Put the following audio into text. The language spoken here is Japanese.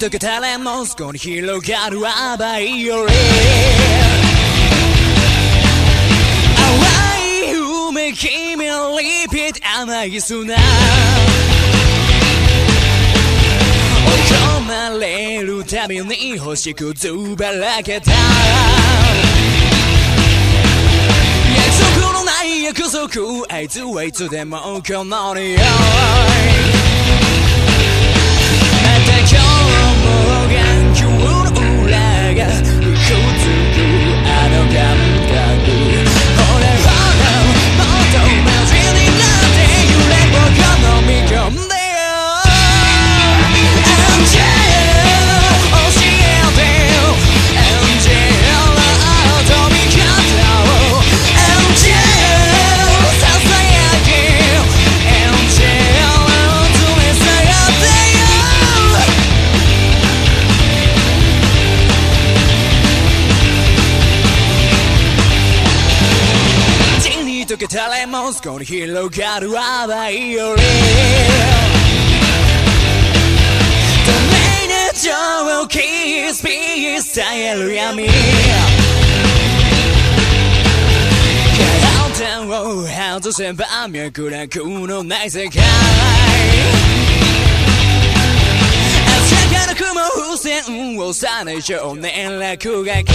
溶けたレモンそこに広がる淡いより淡い夢君リピート甘い砂追い込まれるたびに欲しくずばらけた約束のない約束あいつはいつでもこの匂いまた今日けたレモンそこに広がる淡いより透明な情をキスピース伝える闇カランタンを外せば脈絡のない世界朝から雲風船をさない少年落書き